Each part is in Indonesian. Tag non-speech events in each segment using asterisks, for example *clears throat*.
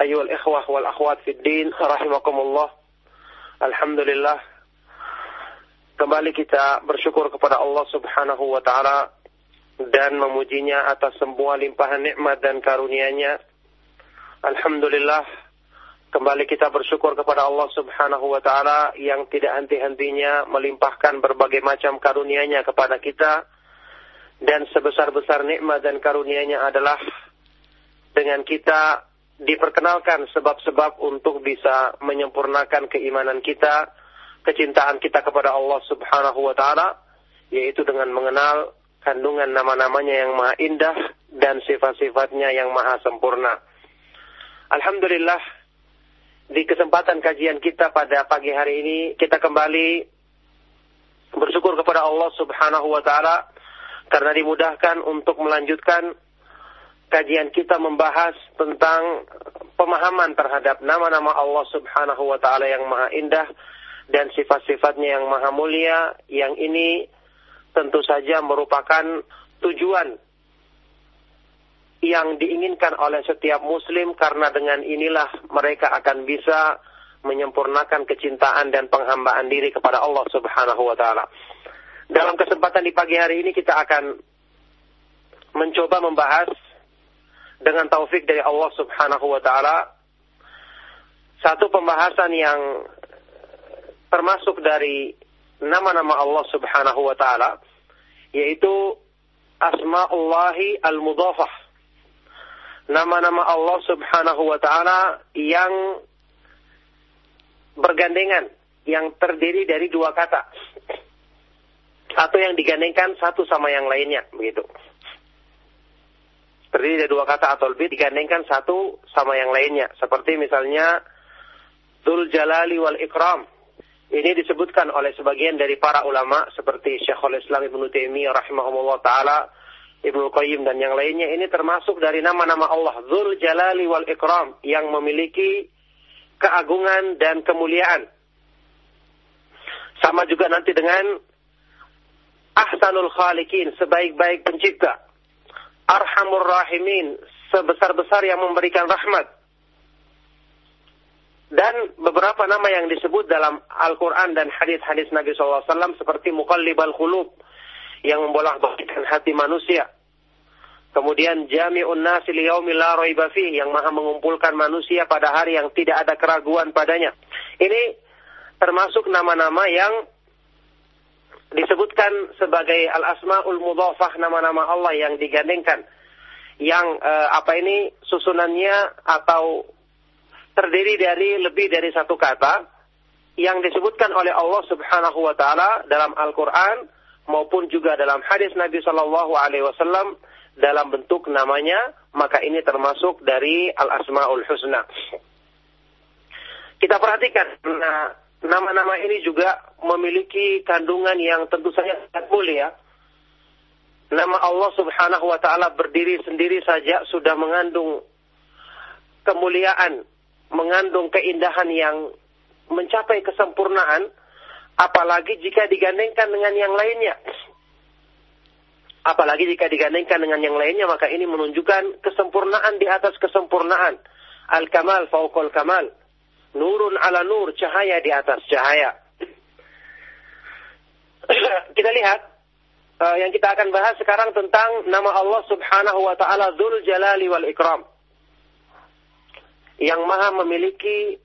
أيها الإخوة والأخوات في الدين رحمكم الله الحمد لله Kembali kita bersyukur kepada Allah subhanahu wa ta'ala dan memujinya atas semua limpahan nikmat dan karunia-Nya. Alhamdulillah, kembali kita bersyukur kepada Allah subhanahu wa ta'ala yang tidak henti-hentinya melimpahkan berbagai macam karunia-Nya kepada kita. Dan sebesar-besar nikmat dan karunia-Nya adalah dengan kita diperkenalkan sebab-sebab untuk bisa menyempurnakan keimanan kita, kecintaan kita kepada Allah Subhanahu wa taala yaitu dengan mengenal kandungan nama-namanya yang maha indah dan sifat-sifatnya yang maha sempurna. Alhamdulillah di kesempatan kajian kita pada pagi hari ini kita kembali bersyukur kepada Allah Subhanahu wa taala karena dimudahkan untuk melanjutkan kajian kita membahas tentang pemahaman terhadap nama-nama Allah Subhanahu wa taala yang maha indah dan sifat-sifatnya yang maha mulia yang ini tentu saja merupakan tujuan yang diinginkan oleh setiap muslim karena dengan inilah mereka akan bisa menyempurnakan kecintaan dan penghambaan diri kepada Allah Subhanahu wa taala. Dalam kesempatan di pagi hari ini kita akan mencoba membahas dengan taufik dari Allah Subhanahu wa taala satu pembahasan yang termasuk dari nama-nama Allah Subhanahu wa taala yaitu asmaullahi al-mudhafah. Nama-nama Allah Subhanahu wa taala yang bergandengan, yang terdiri dari dua kata. Atau yang digandengkan satu sama yang lainnya, begitu. Terdiri dari dua kata atau lebih digandengkan satu sama yang lainnya. Seperti misalnya Dzul Jalali wal Ikram ini disebutkan oleh sebagian dari para ulama seperti Syekhul Islam Ibnu Taimiyah rahimahullah taala, Ibnu Qayyim dan yang lainnya ini termasuk dari nama-nama Allah Dzul Jalali wal Ikram yang memiliki keagungan dan kemuliaan. Sama juga nanti dengan Ahsanul Khaliqin, sebaik-baik pencipta. Arhamur Rahimin, sebesar-besar yang memberikan rahmat dan beberapa nama yang disebut dalam Al-Quran dan hadis-hadis Nabi SAW seperti Muqallibal Khulub yang membolak-balikkan hati manusia. Kemudian Jami'un Nasi Liyaumil La Raiba yang maha mengumpulkan manusia pada hari yang tidak ada keraguan padanya. Ini termasuk nama-nama yang disebutkan sebagai Al-Asma'ul Mudhafah nama-nama Allah yang digandengkan. Yang eh, apa ini susunannya atau terdiri dari lebih dari satu kata yang disebutkan oleh Allah Subhanahu wa taala dalam Al-Qur'an maupun juga dalam hadis Nabi Shallallahu alaihi wasallam dalam bentuk namanya, maka ini termasuk dari Al-Asmaul Husna. Kita perhatikan nah, nama-nama ini juga memiliki kandungan yang tentu saja sangat mulia. Nama Allah Subhanahu wa taala berdiri sendiri saja sudah mengandung kemuliaan mengandung keindahan yang mencapai kesempurnaan, apalagi jika digandengkan dengan yang lainnya. Apalagi jika digandengkan dengan yang lainnya, maka ini menunjukkan kesempurnaan di atas kesempurnaan. Al-kamal fauqal kamal. Nurun ala nur, cahaya di atas cahaya. *clears throat* kita lihat uh, yang kita akan bahas sekarang tentang nama Allah Subhanahu wa taala Dzul Jalali wal Ikram. Yang Maha memiliki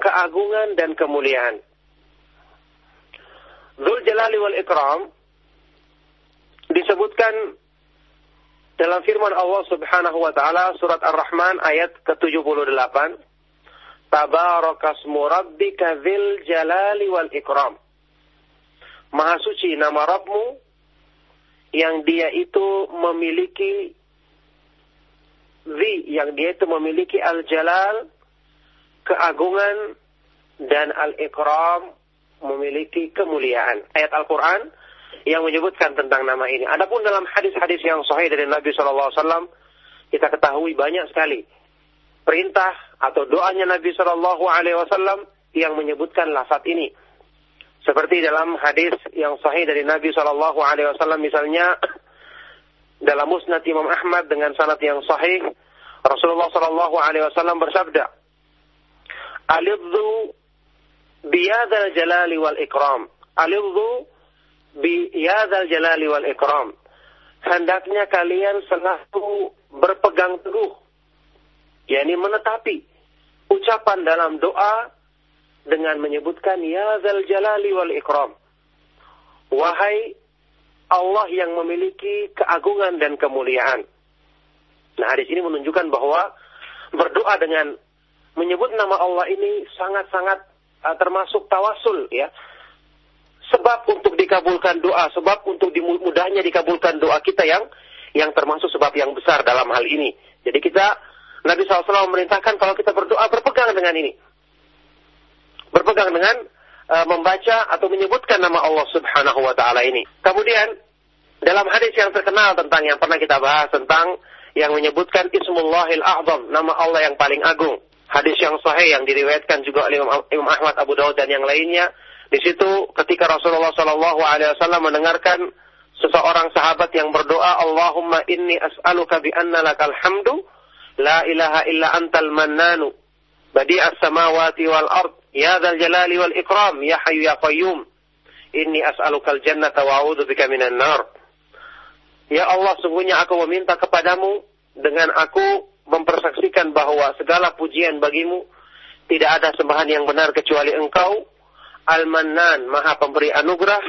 keagungan dan kemuliaan. Dzul Jalali wal Ikram disebutkan dalam firman Allah Subhanahu wa taala surat Ar-Rahman ayat ke-78 Tabarakasmu rabbika dzil jalali wal ikram Maha suci nama Rabbmu yang dia itu memiliki zi, yang dia itu memiliki al-jalal, keagungan, dan al-ikram, memiliki kemuliaan. Ayat Al-Quran yang menyebutkan tentang nama ini. Adapun dalam hadis-hadis yang sahih dari Nabi SAW, kita ketahui banyak sekali perintah atau doanya Nabi SAW yang menyebutkan lafaz ini. Seperti dalam hadis yang sahih dari Nabi Shallallahu Alaihi Wasallam misalnya *clears throat* dalam Musnad Imam Ahmad dengan sanad yang sahih Rasulullah Shallallahu Alaihi Wasallam bersabda, "Alidhu biyadal jalali wal ikram." Alidhu biyadal jalali wal ikram. Hendaknya kalian selalu berpegang teguh, yakni menetapi ucapan dalam doa dengan menyebutkan ya zal jalali wal ikram. Wahai Allah yang memiliki keagungan dan kemuliaan. Nah, hadis ini menunjukkan bahwa berdoa dengan menyebut nama Allah ini sangat-sangat uh, termasuk tawasul ya. Sebab untuk dikabulkan doa, sebab untuk dimudahnya dikabulkan doa kita yang yang termasuk sebab yang besar dalam hal ini. Jadi kita Nabi SAW memerintahkan kalau kita berdoa berpegang dengan ini berpegang dengan uh, membaca atau menyebutkan nama Allah Subhanahu wa taala ini. Kemudian dalam hadis yang terkenal tentang yang pernah kita bahas tentang yang menyebutkan Ismullahil A'zam, nama Allah yang paling agung. Hadis yang sahih yang diriwayatkan juga oleh Imam Ahmad Abu Dawud dan yang lainnya. Di situ ketika Rasulullah Shallallahu Alaihi Wasallam mendengarkan seseorang sahabat yang berdoa, Allahumma inni as'aluka bi anna lakal hamdu, la ilaha illa antal mannanu, badi'as samawati wal ard, Ya dzal jalali wal ikram, ya hayyu ya qayyum. Inni as'alukal jannata wa bika minan nar. Ya Allah, sungguhnya aku meminta kepadamu dengan aku mempersaksikan bahwa segala pujian bagimu tidak ada sembahan yang benar kecuali Engkau, Al-Mannan, Maha Pemberi anugerah,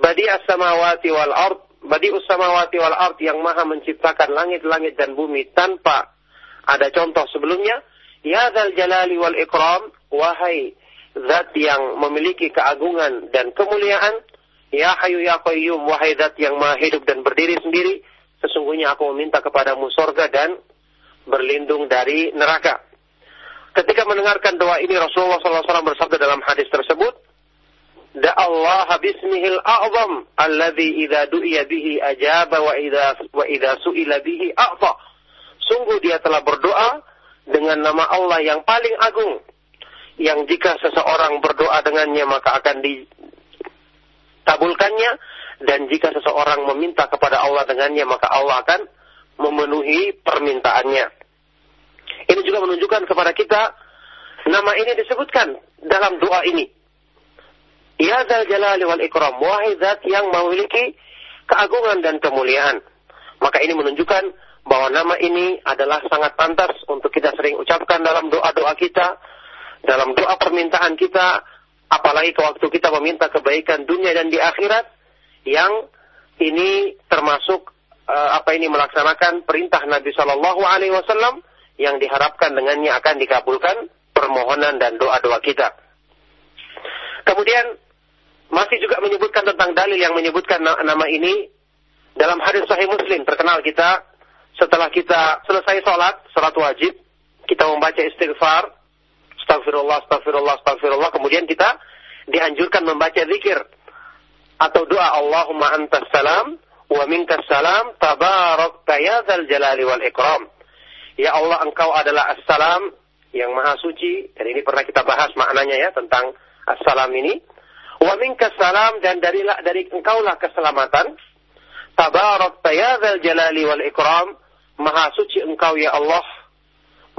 Badi as-samawati wal ard, Badi samawati wal ard yang Maha menciptakan langit-langit dan bumi tanpa ada contoh sebelumnya, Ya Dzal Jalali wal Ikram, wahai zat yang memiliki keagungan dan kemuliaan, ya Hayu ya Qayyum, wahai zat yang maha hidup dan berdiri sendiri, sesungguhnya aku meminta kepadamu sorga dan berlindung dari neraka. Ketika mendengarkan doa ini Rasulullah SAW bersabda dalam hadis tersebut, Bismihil a'zam alladhi idza du'iya bihi ajaba wa idza wa idza su'ila bihi a'ta. Sungguh dia telah berdoa dengan nama Allah yang paling agung yang jika seseorang berdoa dengannya maka akan ditabulkannya dan jika seseorang meminta kepada Allah dengannya maka Allah akan memenuhi permintaannya. Ini juga menunjukkan kepada kita nama ini disebutkan dalam doa ini. Ya Zal Jalali wal Ikram, wahai zat yang memiliki keagungan dan kemuliaan. Maka ini menunjukkan bahwa nama ini adalah sangat pantas untuk kita sering ucapkan dalam doa-doa kita, dalam doa permintaan kita, apalagi ke waktu kita meminta kebaikan dunia dan di akhirat, yang ini termasuk uh, apa ini melaksanakan perintah Nabi Shallallahu Alaihi Wasallam yang diharapkan dengannya akan dikabulkan permohonan dan doa-doa kita. Kemudian masih juga menyebutkan tentang dalil yang menyebutkan nama ini dalam hadis Sahih Muslim terkenal kita setelah kita selesai sholat, sholat wajib, kita membaca istighfar, astagfirullah, astagfirullah, astagfirullah, kemudian kita dianjurkan membaca zikir atau doa Allahumma antas salam wa minkas salam tabarak ya jalali wal ikram. Ya Allah engkau adalah assalam yang maha suci. Dan ini pernah kita bahas maknanya ya tentang assalam ini. Wa minka salam dan dari dari engkaulah keselamatan. Tabarak tayadzal jalali wal ikram. Maha suci engkau ya Allah.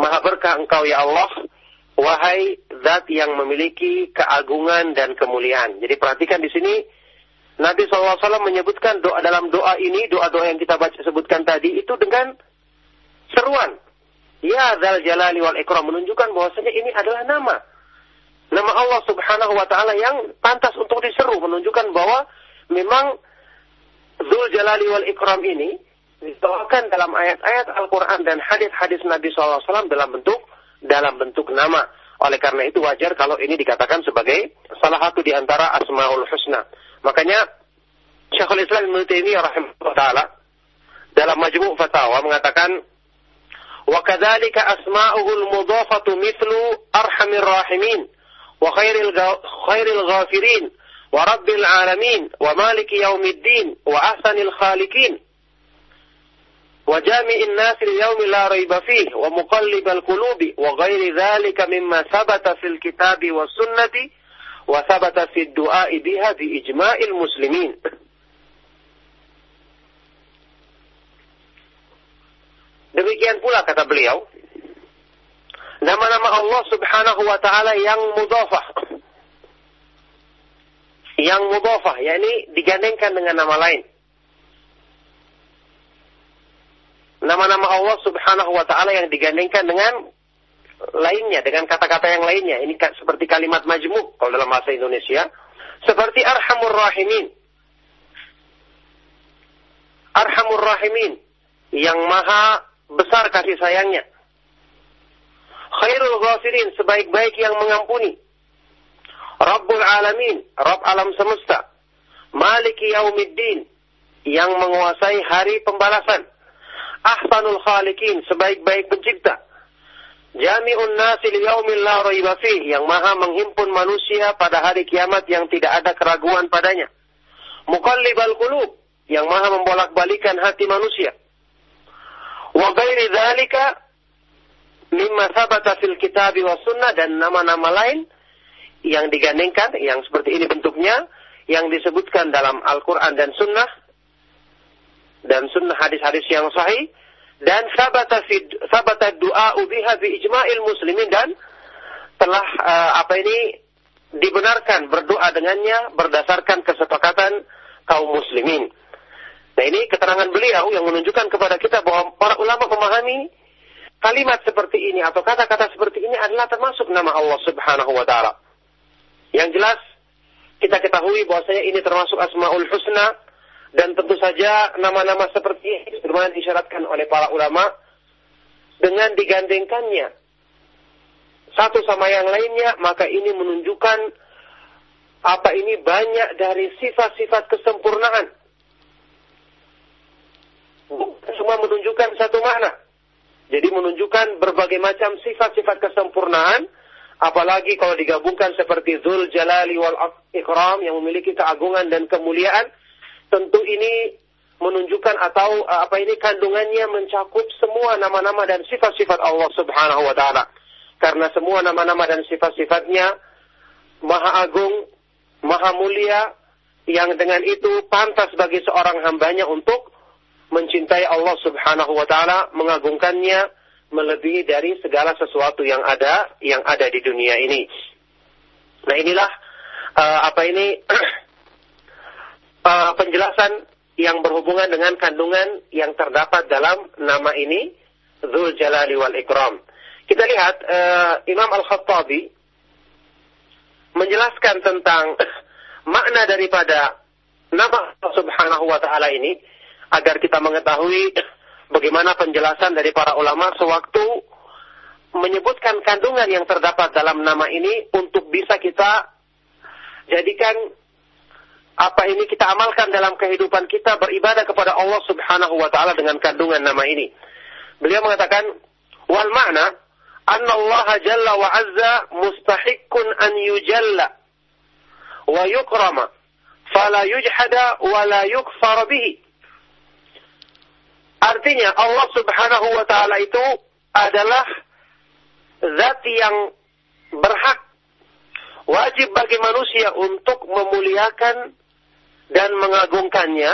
Maha berkah engkau ya Allah. Wahai zat yang memiliki keagungan dan kemuliaan. Jadi perhatikan di sini Nabi SAW menyebutkan doa dalam doa ini, doa-doa yang kita baca sebutkan tadi itu dengan seruan. Ya Zal Jalali wal Ikram menunjukkan bahwasanya ini adalah nama. Nama Allah Subhanahu wa taala yang pantas untuk diseru menunjukkan bahwa memang Zul Jalali wal Ikram ini dibawakan dalam ayat-ayat Al-Qur'an dan hadis-hadis Nabi SAW dalam bentuk dalam bentuk nama. Oleh karena itu wajar kalau ini dikatakan sebagai salah satu di antara Asmaul Husna. Makanya Syekhul Islam Ibnu Taimiyah rahimahullah taala dalam Majmu' Fatawa mengatakan wa kadzalika asma'uhul mudhafatu mithlu arhamir وخير خير الغافرين ورب العالمين ومالك يوم الدين وأحسن الخالقين وجامع الناس اليوم لا ريب فيه ومقلب القلوب وغير ذلك مما ثبت في الكتاب والسنة وثبت في الدعاء بها بإجماع المسلمين. *laughs* Demikian pula kata beliau. Nama-nama Allah Subhanahu wa taala yang mudhafah. Yang mudhafah, yakni digandengkan dengan nama lain. Nama-nama Allah Subhanahu wa taala yang digandengkan dengan lainnya dengan kata-kata yang lainnya. Ini seperti kalimat majmuk kalau dalam bahasa Indonesia. Seperti Arhamur Rahimin. Arhamur Rahimin. Yang maha besar kasih sayangnya. Khairul Ghafirin. Sebaik-baik yang mengampuni. Rabbul Alamin. Rabb alam semesta. Maliki Yaumiddin. Yang menguasai hari pembalasan. Ahsanul Khalikin. Sebaik-baik pencipta Jami'un nasi liyaumil la raiba yang maha menghimpun manusia pada hari kiamat yang tidak ada keraguan padanya. Muqallibal qulub yang maha membolak-balikan hati manusia. Wa ghairi dzalika mimma sabata fil kitab wa sunnah dan nama-nama lain yang digandengkan yang seperti ini bentuknya yang disebutkan dalam Al-Qur'an dan sunnah dan sunnah hadis-hadis yang sahih dan sabata fi sabata doa biha bi ijma'il muslimin dan telah uh, apa ini dibenarkan berdoa dengannya berdasarkan kesepakatan kaum muslimin. Nah ini keterangan beliau yang menunjukkan kepada kita bahwa para ulama memahami kalimat seperti ini atau kata-kata seperti ini adalah termasuk nama Allah Subhanahu wa taala. Yang jelas kita ketahui bahwasanya ini termasuk Asmaul Husna dan tentu saja nama-nama seperti ini sebagaimana disyaratkan oleh para ulama dengan digandengkannya satu sama yang lainnya, maka ini menunjukkan apa ini banyak dari sifat-sifat kesempurnaan. Semua menunjukkan satu makna. Jadi menunjukkan berbagai macam sifat-sifat kesempurnaan, apalagi kalau digabungkan seperti Zul Jalali wal Ikram yang memiliki keagungan dan kemuliaan, tentu ini menunjukkan atau uh, apa ini kandungannya mencakup semua nama-nama dan sifat-sifat Allah Subhanahu wa taala. Karena semua nama-nama dan sifat-sifatnya maha agung, maha mulia yang dengan itu pantas bagi seorang hambanya untuk mencintai Allah Subhanahu wa taala, mengagungkannya melebihi dari segala sesuatu yang ada yang ada di dunia ini. Nah, inilah uh, apa ini uh, *clears throat* penjelasan yang berhubungan dengan kandungan yang terdapat dalam nama ini Zul Jalali wal Ikram. Kita lihat uh, Imam Al-Khattabi menjelaskan tentang *clears throat* makna daripada nama Subhanahu wa taala ini agar kita mengetahui bagaimana penjelasan dari para ulama sewaktu menyebutkan kandungan yang terdapat dalam nama ini untuk bisa kita jadikan apa ini kita amalkan dalam kehidupan kita beribadah kepada Allah Subhanahu wa taala dengan kandungan nama ini. Beliau mengatakan wal makna anna Allah jalla wa azza mustahiqqun an yujalla wa yukrama fala yujhada wa la yukfar bihi. Artinya Allah Subhanahu wa taala itu adalah zat yang berhak wajib bagi manusia untuk memuliakan dan mengagungkannya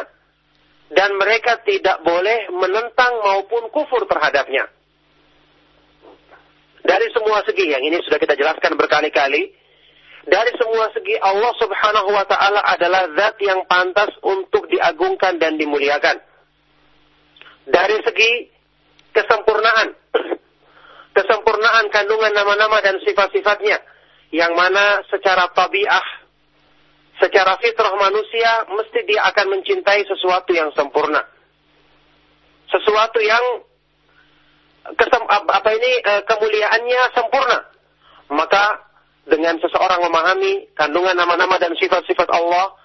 dan mereka tidak boleh menentang maupun kufur terhadapnya. Dari semua segi yang ini sudah kita jelaskan berkali-kali, dari semua segi Allah Subhanahu wa taala adalah zat yang pantas untuk diagungkan dan dimuliakan. Dari segi kesempurnaan, kesempurnaan kandungan nama-nama dan sifat-sifatnya, yang mana secara tabiah, secara fitrah manusia mesti dia akan mencintai sesuatu yang sempurna. Sesuatu yang kesem, apa ini eh, kemuliaannya sempurna. Maka dengan seseorang memahami kandungan nama-nama dan sifat-sifat Allah,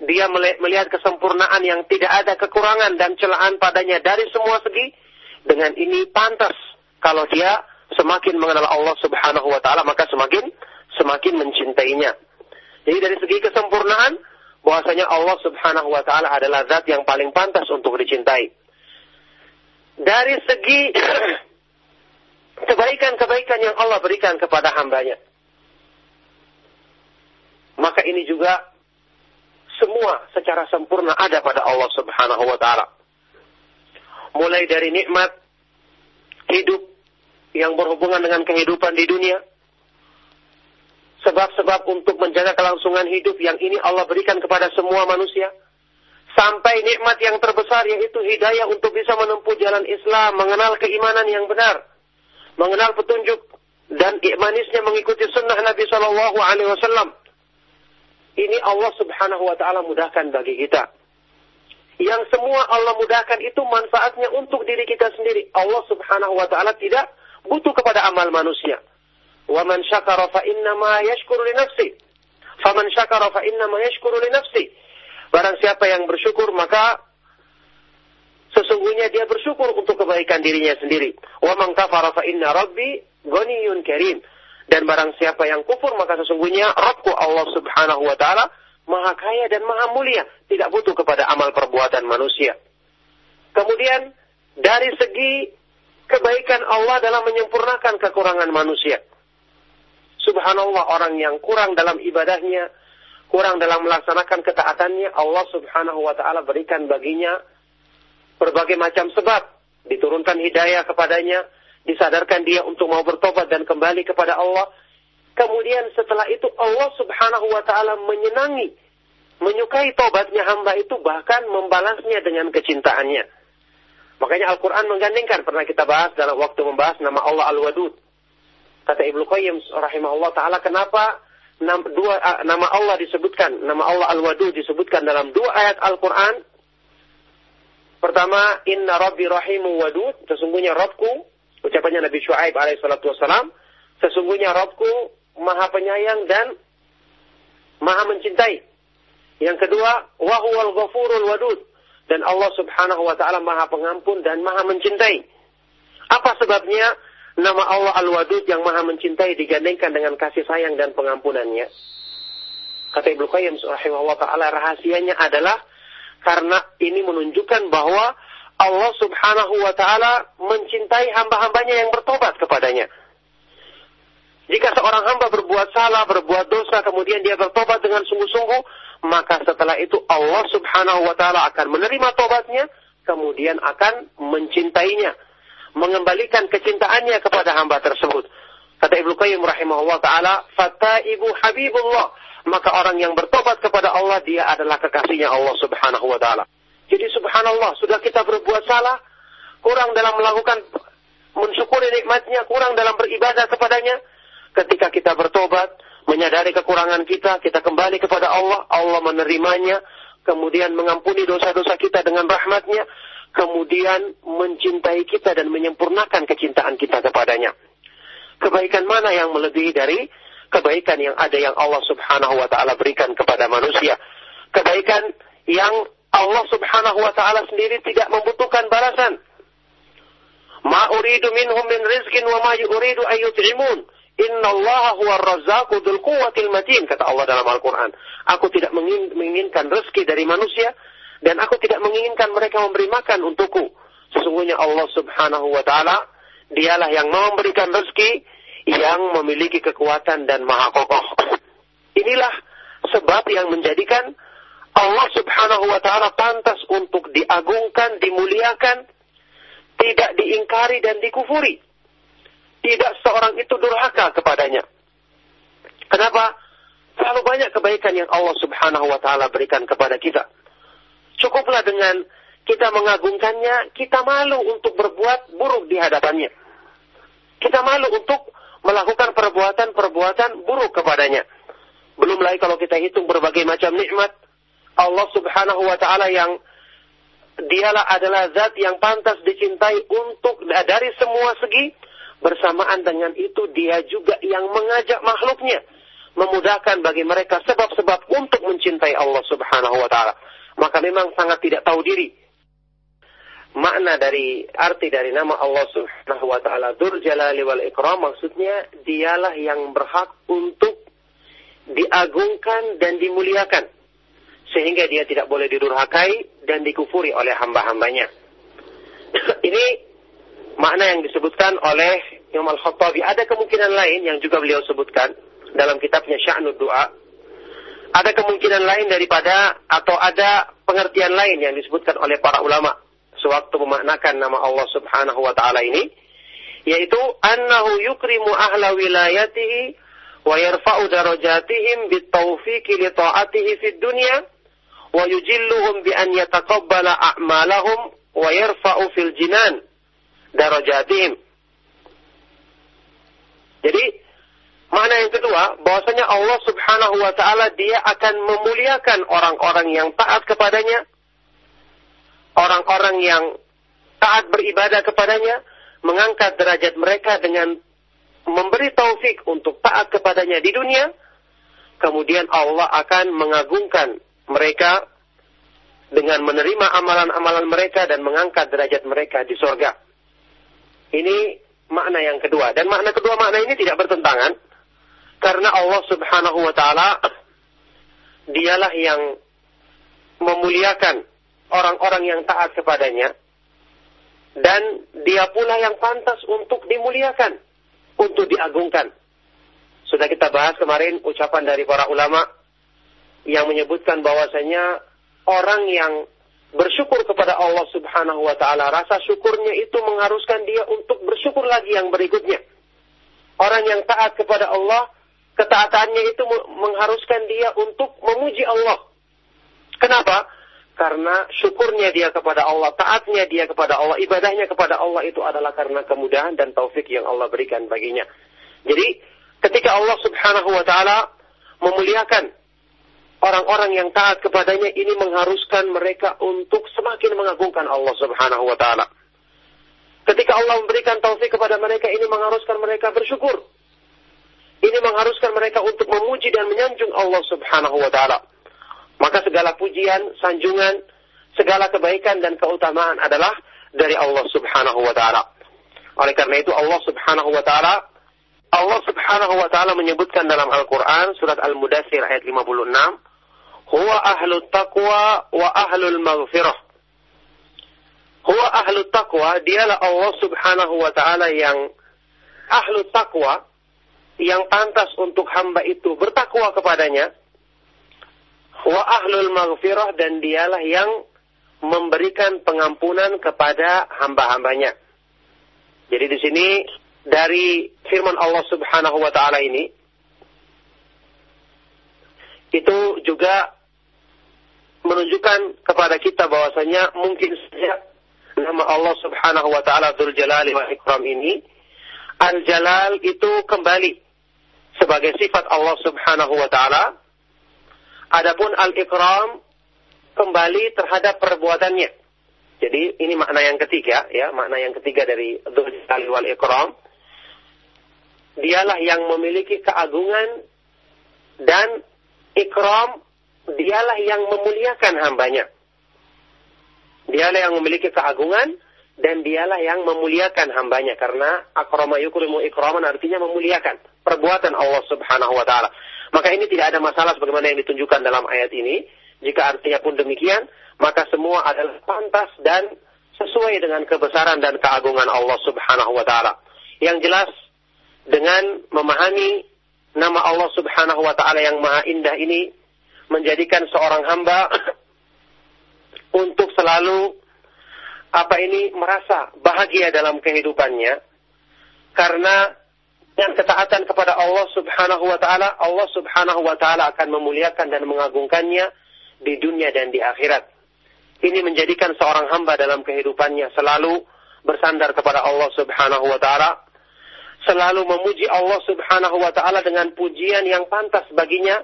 dia melihat kesempurnaan yang tidak ada kekurangan dan celaan padanya dari semua segi. Dengan ini pantas kalau dia semakin mengenal Allah Subhanahu wa taala maka semakin semakin mencintainya. Jadi dari segi kesempurnaan bahwasanya Allah Subhanahu wa taala adalah zat yang paling pantas untuk dicintai. Dari segi *clears throat* kebaikan-kebaikan yang Allah berikan kepada hambanya. Maka ini juga semua secara sempurna ada pada Allah Subhanahu wa taala. Mulai dari nikmat hidup yang berhubungan dengan kehidupan di dunia, sebab-sebab untuk menjaga kelangsungan hidup yang ini Allah berikan kepada semua manusia, sampai nikmat yang terbesar yaitu hidayah untuk bisa menempuh jalan Islam, mengenal keimanan yang benar, mengenal petunjuk dan manisnya mengikuti sunnah Nabi Shallallahu Alaihi Wasallam. Ini Allah Subhanahu Wa Taala mudahkan bagi kita. Yang semua Allah mudahkan itu manfaatnya untuk diri kita sendiri. Allah Subhanahu Wa Taala tidak butuh kepada amal manusia. Wa man syakara fa innama yashkuru li nafsi. Faman syakara. Barang siapa yang bersyukur maka sesungguhnya dia bersyukur untuk kebaikan dirinya sendiri. Wa man kafara fa inna rabbi karim. Dan barang siapa yang kufur maka sesungguhnya Rabbku Allah Subhanahu wa taala maha kaya dan maha mulia, tidak butuh kepada amal perbuatan manusia. Kemudian dari segi kebaikan Allah dalam menyempurnakan kekurangan manusia. Subhanallah orang yang kurang dalam ibadahnya, kurang dalam melaksanakan ketaatannya, Allah Subhanahu wa taala berikan baginya berbagai macam sebab. Diturunkan hidayah kepadanya, disadarkan dia untuk mau bertobat dan kembali kepada Allah. Kemudian setelah itu Allah subhanahu wa ta'ala menyenangi, menyukai tobatnya hamba itu bahkan membalasnya dengan kecintaannya. Makanya Al-Quran menggandingkan, pernah kita bahas dalam waktu membahas nama Allah Al-Wadud. Kata Ibnu Qayyim rahimahullah ta'ala, kenapa dua, nama Allah disebutkan, nama Allah Al-Wadud disebutkan dalam dua ayat Al-Quran Pertama, inna rabbi rahimu wadud. Sesungguhnya Rabbku, ucapannya Nabi Shu'aib alaihissalatu wassalam. Sesungguhnya Rabbku maha penyayang dan maha mencintai. Yang kedua, wahuwal ghafurul wadud. Dan Allah subhanahu wa ta'ala maha pengampun dan maha mencintai. Apa sebabnya nama Allah Al-Wadud yang maha mencintai digandengkan dengan kasih sayang dan pengampunannya? Kata Ibnu Qayyim rahimahullah ta'ala rahasianya adalah karena ini menunjukkan bahwa Allah subhanahu wa ta'ala mencintai hamba-hambanya yang bertobat kepadanya. Jika seorang hamba berbuat salah, berbuat dosa, kemudian dia bertobat dengan sungguh-sungguh, maka setelah itu Allah subhanahu wa ta'ala akan menerima tobatnya, kemudian akan mencintainya, mengembalikan kecintaannya kepada hamba tersebut. Kata Ibnu Qayyim rahimahullah ta'ala, Fataibu habibullah maka orang yang bertobat kepada Allah dia adalah kekasihnya Allah Subhanahu wa taala. Jadi subhanallah, sudah kita berbuat salah, kurang dalam melakukan mensyukuri nikmatnya, kurang dalam beribadah kepadanya. Ketika kita bertobat, menyadari kekurangan kita, kita kembali kepada Allah, Allah menerimanya, kemudian mengampuni dosa-dosa kita dengan rahmatnya, kemudian mencintai kita dan menyempurnakan kecintaan kita kepadanya. Kebaikan mana yang melebihi dari kebaikan yang ada yang Allah Subhanahu wa taala berikan kepada manusia. Kebaikan yang Allah Subhanahu wa taala sendiri tidak membutuhkan balasan. Ma uridu minhum min rizqin wa ma uridu an yut'imun. Inna Allah huwa razzaqu dzul quwwatil matin kata Allah dalam Al-Qur'an. Aku tidak menginginkan rezeki dari manusia dan aku tidak menginginkan mereka memberi makan untukku. Sesungguhnya Allah Subhanahu wa taala dialah yang mau memberikan rezeki yang memiliki kekuatan dan maha kokoh. Inilah sebab yang menjadikan Allah subhanahu wa ta'ala pantas untuk diagungkan, dimuliakan, tidak diingkari dan dikufuri. Tidak seorang itu durhaka kepadanya. Kenapa? Terlalu banyak kebaikan yang Allah subhanahu wa ta'ala berikan kepada kita. Cukuplah dengan kita mengagungkannya, kita malu untuk berbuat buruk di hadapannya. Kita malu untuk melakukan perbuatan-perbuatan buruk kepadanya. Belum lagi kalau kita hitung berbagai macam nikmat Allah Subhanahu wa taala yang dialah adalah zat yang pantas dicintai untuk dari semua segi bersamaan dengan itu dia juga yang mengajak makhluknya memudahkan bagi mereka sebab-sebab untuk mencintai Allah Subhanahu wa taala. Maka memang sangat tidak tahu diri. Makna dari arti dari nama Allah Subhanahu wa taala Dzul Jalali wal Ikram maksudnya dialah yang berhak untuk diagungkan dan dimuliakan sehingga dia tidak boleh didurhakai dan dikufuri oleh hamba-hambanya. *coughs* Ini makna yang disebutkan oleh Imam Al-Khattabi. Ada kemungkinan lain yang juga beliau sebutkan dalam kitabnya Sya'nud Du'a. Ada kemungkinan lain daripada atau ada pengertian lain yang disebutkan oleh para ulama sewaktu memaknakan nama Allah Subhanahu wa taala ini yaitu annahu yukrimu ahla wilayatihi wa yarfa'u darajatihim bitawfiqi li ta'atihi fid dunya an yataqabbala a'malahum wa yarfa'u fil jinan darajatihim. Jadi mana yang kedua, bahwasanya Allah Subhanahu wa taala dia akan memuliakan orang-orang yang taat kepadanya, orang-orang yang taat beribadah kepadanya, mengangkat derajat mereka dengan memberi taufik untuk taat kepadanya di dunia, kemudian Allah akan mengagungkan mereka dengan menerima amalan-amalan mereka dan mengangkat derajat mereka di sorga. Ini makna yang kedua. Dan makna kedua makna ini tidak bertentangan. Karena Allah subhanahu wa ta'ala dialah yang memuliakan orang-orang yang taat kepadanya. Dan dia pula yang pantas untuk dimuliakan untuk diagungkan. Sudah kita bahas kemarin ucapan dari para ulama yang menyebutkan bahwasanya orang yang bersyukur kepada Allah Subhanahu wa taala, rasa syukurnya itu mengharuskan dia untuk bersyukur lagi yang berikutnya. Orang yang taat kepada Allah, ketaatannya itu mengharuskan dia untuk memuji Allah. Kenapa? Karena syukurnya dia kepada Allah, taatnya dia kepada Allah, ibadahnya kepada Allah itu adalah karena kemudahan dan taufik yang Allah berikan baginya. Jadi, ketika Allah Subhanahu wa taala memuliakan orang-orang yang taat kepadanya ini mengharuskan mereka untuk semakin mengagungkan Allah Subhanahu wa taala. Ketika Allah memberikan taufik kepada mereka ini mengharuskan mereka bersyukur. Ini mengharuskan mereka untuk memuji dan menyanjung Allah Subhanahu wa taala. Maka segala pujian, sanjungan, segala kebaikan dan keutamaan adalah dari Allah Subhanahu wa taala. Oleh karena itu Allah Subhanahu wa taala Allah Subhanahu wa taala menyebutkan dalam Al-Qur'an surat Al-Mudathir ayat 56, "Huwa ahlu taqwa wa ahlul maghfirah." Huwa ahlu taqwa, dialah Allah Subhanahu wa taala yang ahlu taqwa yang pantas untuk hamba itu bertakwa kepadanya wa ahlul maghfirah dan dialah yang memberikan pengampunan kepada hamba-hambanya. Jadi di sini dari firman Allah Subhanahu wa taala ini itu juga menunjukkan kepada kita bahwasanya mungkin saja nama Allah Subhanahu wa taala Dzul Jalali wa Ikram ini Al-Jalal itu kembali sebagai sifat Allah Subhanahu wa taala Adapun al-ikram kembali terhadap perbuatannya. Jadi ini makna yang ketiga ya, makna yang ketiga dari dzul wal ikram. Dialah yang memiliki keagungan dan ikram dialah yang memuliakan hambanya. Dialah yang memiliki keagungan dan dialah yang memuliakan hambanya karena akrama yukrimu ikraman artinya memuliakan perbuatan Allah Subhanahu wa taala. Maka ini tidak ada masalah sebagaimana yang ditunjukkan dalam ayat ini. Jika artinya pun demikian, maka semua adalah pantas dan sesuai dengan kebesaran dan keagungan Allah Subhanahu wa taala. Yang jelas dengan memahami nama Allah Subhanahu wa taala yang maha indah ini menjadikan seorang hamba *coughs* untuk selalu apa ini merasa bahagia dalam kehidupannya karena dengan ketaatan kepada Allah Subhanahu wa taala Allah Subhanahu wa taala akan memuliakan dan mengagungkannya di dunia dan di akhirat. Ini menjadikan seorang hamba dalam kehidupannya selalu bersandar kepada Allah Subhanahu wa taala, selalu memuji Allah Subhanahu wa taala dengan pujian yang pantas baginya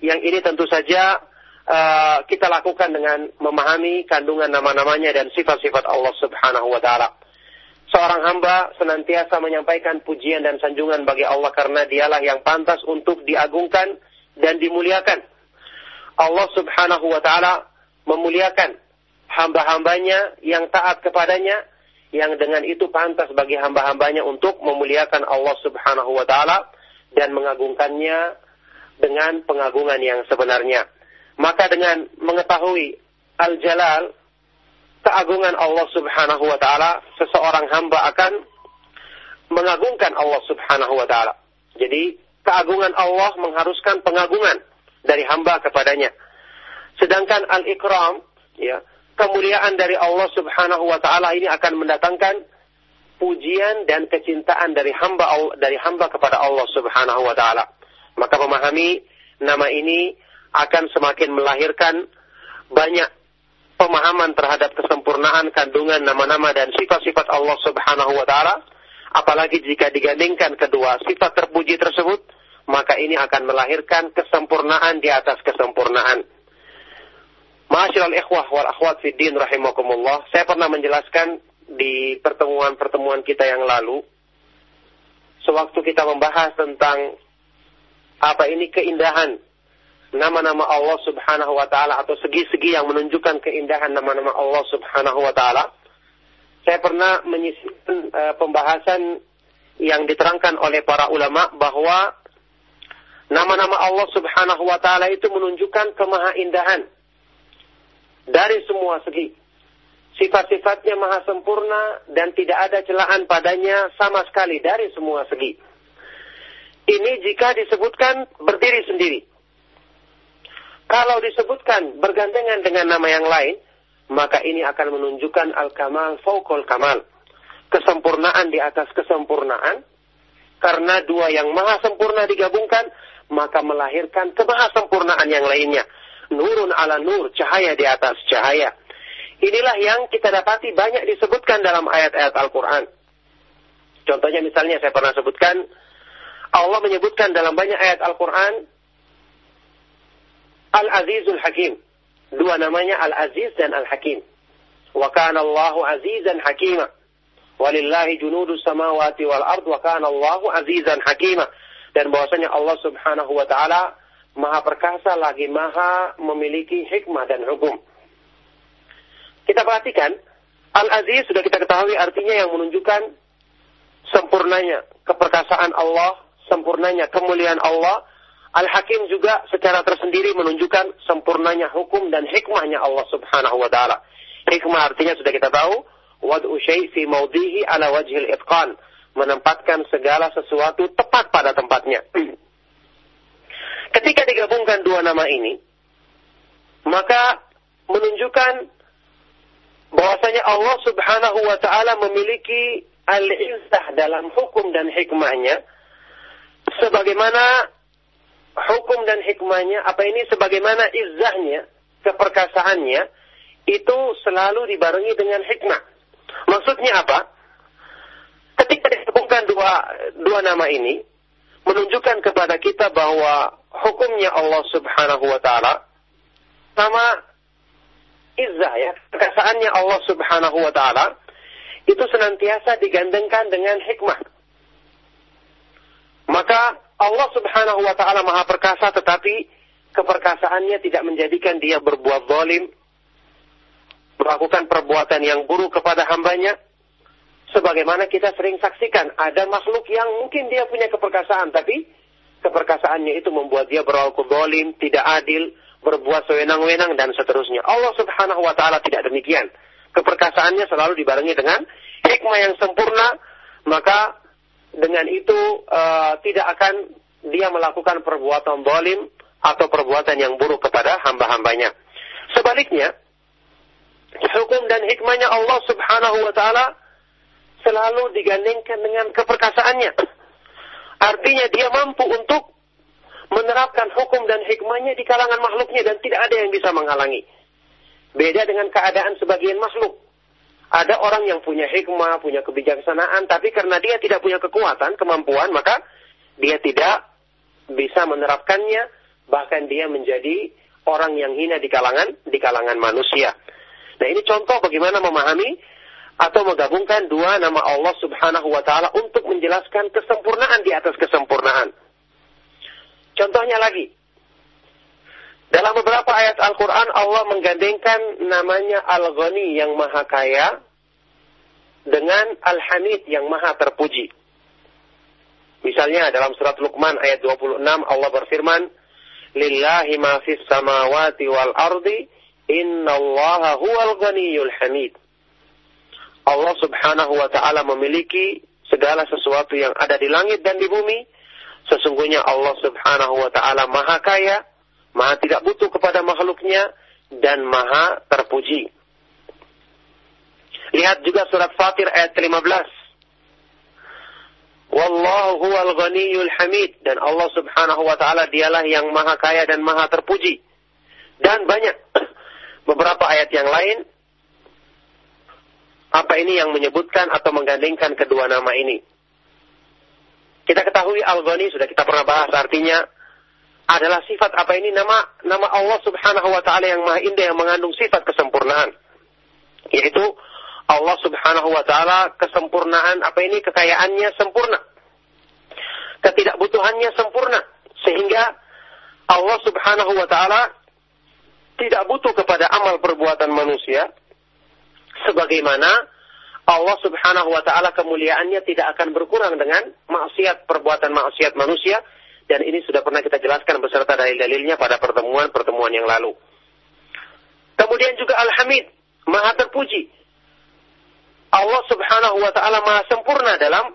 yang ini tentu saja uh, kita lakukan dengan memahami kandungan nama-namanya dan sifat-sifat Allah Subhanahu wa taala. Seorang hamba senantiasa menyampaikan pujian dan sanjungan bagi Allah karena dialah yang pantas untuk diagungkan dan dimuliakan. Allah Subhanahu wa taala memuliakan hamba-hambanya yang taat kepadanya yang dengan itu pantas bagi hamba-hambanya untuk memuliakan Allah Subhanahu wa taala dan mengagungkannya dengan pengagungan yang sebenarnya. Maka dengan mengetahui al-jalal, keagungan Allah Subhanahu wa taala, seseorang hamba akan mengagungkan Allah Subhanahu wa taala. Jadi, keagungan Allah mengharuskan pengagungan dari hamba kepadanya. Sedangkan al-ikram, ya, kemuliaan dari Allah Subhanahu wa taala ini akan mendatangkan pujian dan kecintaan dari hamba dari hamba kepada Allah Subhanahu wa taala. Maka memahami nama ini akan semakin melahirkan banyak pemahaman terhadap kesempurnaan kandungan nama-nama dan sifat-sifat Allah Subhanahu wa taala. Apalagi jika digandingkan kedua sifat terpuji tersebut, maka ini akan melahirkan kesempurnaan di atas kesempurnaan. Ma'asyiral ikhwah wal akhwat fid din rahimakumullah. Saya pernah menjelaskan di pertemuan-pertemuan kita yang lalu sewaktu kita membahas tentang apa ini keindahan nama-nama Allah Subhanahu wa taala atau segi-segi yang menunjukkan keindahan nama-nama Allah Subhanahu wa taala. Saya pernah menyisipkan uh, pembahasan yang diterangkan oleh para ulama bahwa nama-nama Allah Subhanahu wa taala itu menunjukkan kemahaindahan dari semua segi. Sifat-sifatnya maha sempurna dan tidak ada celaan padanya sama sekali dari semua segi. Ini jika disebutkan berdiri sendiri. Kalau disebutkan bergandengan dengan nama yang lain, maka ini akan menunjukkan al-kamal fauqal kamal. Kesempurnaan di atas kesempurnaan. Karena dua yang maha sempurna digabungkan, maka melahirkan kemahasempurnaan yang lainnya. Nurun ala nur, cahaya di atas cahaya. Inilah yang kita dapati banyak disebutkan dalam ayat-ayat Al-Quran. Contohnya misalnya saya pernah sebutkan, Allah menyebutkan dalam banyak ayat Al-Quran Al-Azizul Hakim. Dua namanya Al-Aziz dan Al-Hakim. Wa kana Allahu azizan hakima. Walillahi junudu samawati wal ard wa kana Allahu azizan hakima. Dan bahwasanya Allah Subhanahu wa taala Maha perkasa lagi Maha memiliki hikmah dan hukum. Kita perhatikan Al-Aziz sudah kita ketahui artinya yang menunjukkan sempurnanya keperkasaan Allah sempurnanya kemuliaan Allah. Al-Hakim juga secara tersendiri menunjukkan sempurnanya hukum dan hikmahnya Allah Subhanahu wa taala. Hikmah artinya sudah kita tahu, wad'u syai' fi maudhihi ala wajhil itqan, menempatkan segala sesuatu tepat pada tempatnya. *clears throat* Ketika digabungkan dua nama ini, maka menunjukkan bahwasanya Allah Subhanahu wa taala memiliki al-izzah dalam hukum dan hikmahnya sebagaimana hukum dan hikmahnya, apa ini sebagaimana izzahnya, keperkasaannya, itu selalu dibarengi dengan hikmah. Maksudnya apa? Ketika disebutkan dua, dua nama ini, menunjukkan kepada kita bahwa hukumnya Allah subhanahu wa ta'ala sama izzah ya, perkasaannya Allah subhanahu wa ta'ala, itu senantiasa digandengkan dengan hikmah. Maka Allah Subhanahu wa taala Maha perkasa tetapi keperkasaannya tidak menjadikan dia berbuat zalim, melakukan perbuatan yang buruk kepada hambanya. Sebagaimana kita sering saksikan, ada makhluk yang mungkin dia punya keperkasaan, tapi keperkasaannya itu membuat dia berlaku zalim, tidak adil, berbuat sewenang-wenang, dan seterusnya. Allah subhanahu wa ta'ala tidak demikian. Keperkasaannya selalu dibarengi dengan hikmah yang sempurna, maka dengan itu uh, tidak akan dia melakukan perbuatan zalim atau perbuatan yang buruk kepada hamba-hambanya. Sebaliknya, hukum dan hikmahnya Allah Subhanahu wa taala selalu digandengkan dengan keperkasaannya. Artinya dia mampu untuk menerapkan hukum dan hikmahnya di kalangan makhluknya dan tidak ada yang bisa menghalangi. Beda dengan keadaan sebagian makhluk. Ada orang yang punya hikmah, punya kebijaksanaan, tapi karena dia tidak punya kekuatan, kemampuan, maka dia tidak bisa menerapkannya, bahkan dia menjadi orang yang hina di kalangan di kalangan manusia. Nah, ini contoh bagaimana memahami atau menggabungkan dua nama Allah Subhanahu wa taala untuk menjelaskan kesempurnaan di atas kesempurnaan. Contohnya lagi, dalam beberapa ayat Al-Quran Allah menggandengkan namanya Al-Ghani yang maha kaya dengan Al-Hamid yang maha terpuji. Misalnya dalam surat Luqman ayat 26 Allah berfirman, Lillahi ma fis samawati wal ardi, inna allaha huwal ghaniyul hamid. Allah subhanahu wa ta'ala memiliki segala sesuatu yang ada di langit dan di bumi. Sesungguhnya Allah subhanahu wa ta'ala maha kaya, Maha tidak butuh kepada makhluknya dan maha terpuji. Lihat juga surat Fatir ayat 15. Wallahu huwal ghaniyul hamid. Dan Allah subhanahu wa ta'ala dialah yang maha kaya dan maha terpuji. Dan banyak *clears throat* beberapa ayat yang lain. Apa ini yang menyebutkan atau menggandengkan kedua nama ini? Kita ketahui Al-Ghani sudah kita pernah bahas artinya adalah sifat apa ini nama nama Allah Subhanahu wa taala yang maha indah yang mengandung sifat kesempurnaan. Yaitu Allah Subhanahu wa taala kesempurnaan apa ini kekayaannya sempurna. Ketidakbutuhannya sempurna sehingga Allah Subhanahu wa taala tidak butuh kepada amal perbuatan manusia sebagaimana Allah Subhanahu wa taala kemuliaannya tidak akan berkurang dengan maksiat perbuatan maksiat manusia dan ini sudah pernah kita jelaskan beserta dalil-dalilnya pada pertemuan-pertemuan yang lalu. Kemudian juga Al-Hamid, Maha terpuji. Allah Subhanahu wa taala Maha sempurna dalam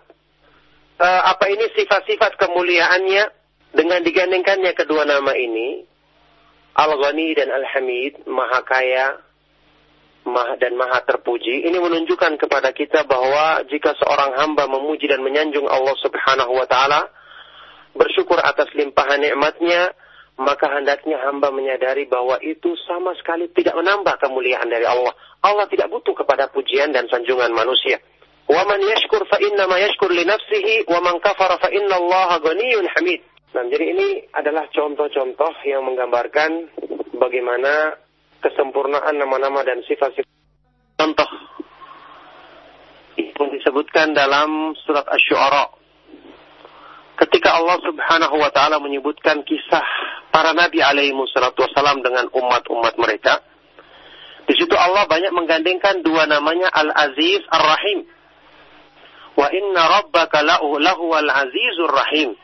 uh, apa ini sifat-sifat kemuliaannya dengan digandengkannya kedua nama ini Al-Ghani dan Al-Hamid, Maha kaya, Maha dan Maha terpuji. Ini menunjukkan kepada kita bahwa jika seorang hamba memuji dan menyanjung Allah Subhanahu wa taala, bersyukur atas limpahan nikmatnya, maka hendaknya hamba menyadari bahwa itu sama sekali tidak menambah kemuliaan dari Allah. Allah tidak butuh kepada pujian dan sanjungan manusia. Wa man yashkur fa inna ma yashkur li nafsihi wa man kafara fa inna Allah ghaniyun hamid. Nah, jadi ini adalah contoh-contoh yang menggambarkan bagaimana kesempurnaan nama-nama dan sifat-sifat. Contoh yang disebutkan dalam surat Asy-Syu'ara ketika Allah Subhanahu wa taala menyebutkan kisah para nabi alaihi wassalatu dengan umat-umat mereka, di situ Allah banyak menggandengkan dua namanya Al-Aziz Ar-Rahim. Wa inna rabbaka lahu al-azizur rahim.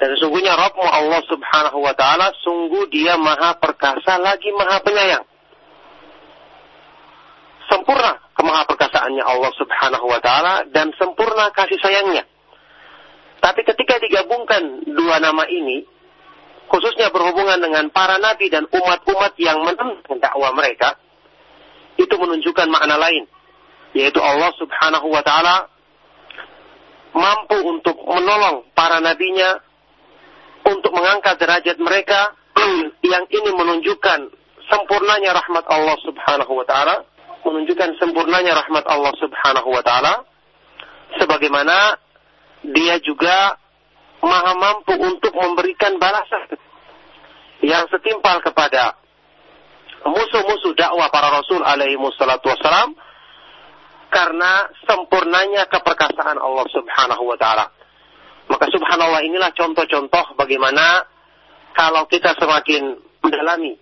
Dan sesungguhnya Rabbmu Allah subhanahu wa ta'ala sungguh dia maha perkasa lagi maha penyayang. Sempurna kemaha perkasaannya Allah subhanahu wa ta'ala dan sempurna kasih sayangnya. Digabungkan dua nama ini, khususnya berhubungan dengan para nabi dan umat-umat yang menempuh dakwah mereka, itu menunjukkan makna lain, yaitu Allah Subhanahu wa taala mampu untuk menolong para nabinya untuk mengangkat derajat mereka *clears throat* yang ini menunjukkan sempurnanya rahmat Allah Subhanahu wa taala, menunjukkan sempurnanya rahmat Allah Subhanahu wa taala sebagaimana dia juga maha mampu untuk memberikan balasan yang setimpal kepada musuh-musuh dakwah para rasul alaihi wassalatu wassalam karena sempurnanya keperkasaan Allah Subhanahu wa taala. Maka subhanallah inilah contoh-contoh bagaimana kalau kita semakin mendalami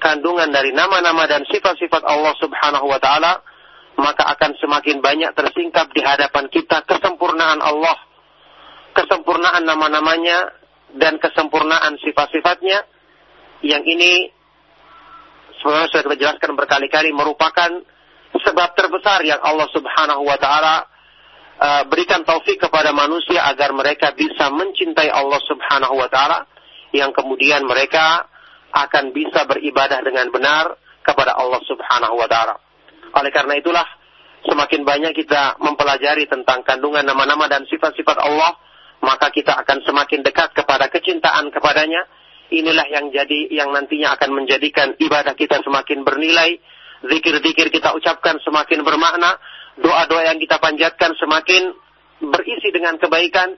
kandungan dari nama-nama dan sifat-sifat Allah Subhanahu wa taala, maka akan semakin banyak tersingkap di hadapan kita kesempurnaan Allah, kesempurnaan nama-namanya, dan kesempurnaan sifat-sifatnya, yang ini sebenarnya sudah kita jelaskan berkali-kali merupakan sebab terbesar yang Allah Subhanahu wa taala uh, berikan taufik kepada manusia agar mereka bisa mencintai Allah Subhanahu wa taala yang kemudian mereka akan bisa beribadah dengan benar kepada Allah Subhanahu wa taala. Oleh karena itulah semakin banyak kita mempelajari tentang kandungan nama-nama dan sifat-sifat Allah, maka kita akan semakin dekat kepada kecintaan kepadanya. Inilah yang jadi yang nantinya akan menjadikan ibadah kita semakin bernilai, zikir-zikir kita ucapkan semakin bermakna, doa-doa yang kita panjatkan semakin berisi dengan kebaikan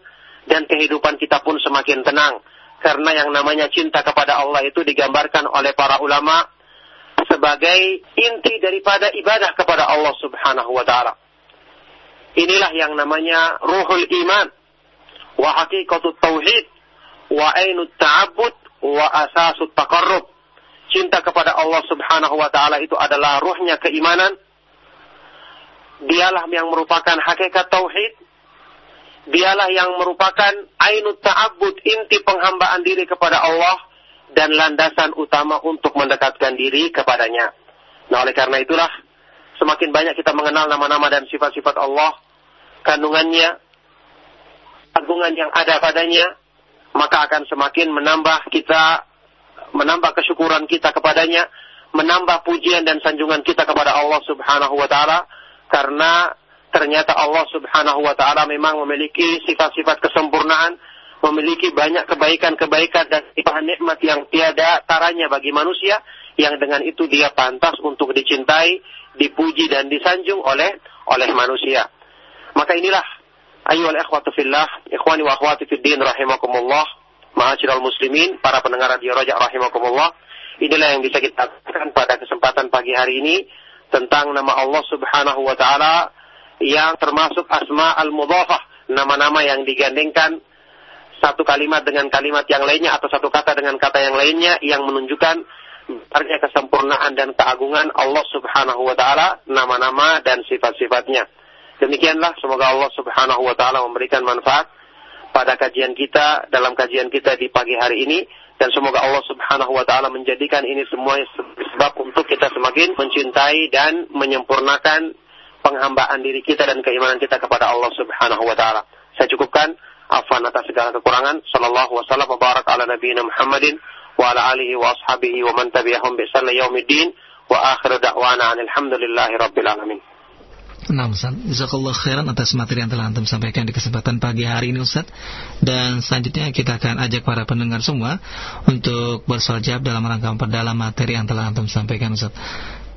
dan kehidupan kita pun semakin tenang. Karena yang namanya cinta kepada Allah itu digambarkan oleh para ulama sebagai inti daripada ibadah kepada Allah Subhanahu wa taala. Inilah yang namanya ruhul iman wa haqiqatut tauhid wa ainut ta'abbud wa asasut taqarrub. Cinta kepada Allah Subhanahu wa taala itu adalah ruhnya keimanan. Dialah yang merupakan hakikat tauhid dialah yang merupakan ainut ta'abbud inti penghambaan diri kepada Allah dan landasan utama untuk mendekatkan diri kepadanya. Nah, oleh karena itulah semakin banyak kita mengenal nama-nama dan sifat-sifat Allah, kandungannya, agungan yang ada padanya, maka akan semakin menambah kita menambah kesyukuran kita kepadanya, menambah pujian dan sanjungan kita kepada Allah Subhanahu wa taala karena ternyata Allah Subhanahu wa taala memang memiliki sifat-sifat kesempurnaan, memiliki banyak kebaikan-kebaikan dan sifat nikmat yang tiada taranya bagi manusia yang dengan itu dia pantas untuk dicintai, dipuji dan disanjung oleh oleh manusia. Maka inilah ayyuhal ikhwatu fillah, ikhwani wa akhwati fid din rahimakumullah, ma'asyiral muslimin, para pendengar radio Raja rahimakumullah. Inilah yang bisa kita katakan pada kesempatan pagi hari ini tentang nama Allah Subhanahu wa taala yang termasuk asma al-mudhafah, nama-nama yang digandengkan satu kalimat dengan kalimat yang lainnya atau satu kata dengan kata yang lainnya yang menunjukkan besarnya kesempurnaan dan keagungan Allah Subhanahu wa taala, nama-nama dan sifat-sifatnya. Demikianlah semoga Allah Subhanahu wa taala memberikan manfaat pada kajian kita dalam kajian kita di pagi hari ini dan semoga Allah Subhanahu wa taala menjadikan ini semua sebab untuk kita semakin mencintai dan menyempurnakan penghambaan diri kita dan keimanan kita kepada Allah Subhanahu wa taala. Saya cukupkan afwan atas segala kekurangan. Sallallahu wasallam wa barak ala nabiyina Muhammadin wa ala alihi wa ashabihi wa man tabi'ahum bi ihsan yaumiddin wa akhir da'wana alhamdulillahi rabbil alamin. Nah Ustaz, Jazakallah khairan atas materi yang telah Antum sampaikan di kesempatan pagi hari ini Ustaz. Dan selanjutnya kita akan ajak para pendengar semua Untuk bersoal dalam rangka memperdalam materi yang telah Antum sampaikan Ustaz.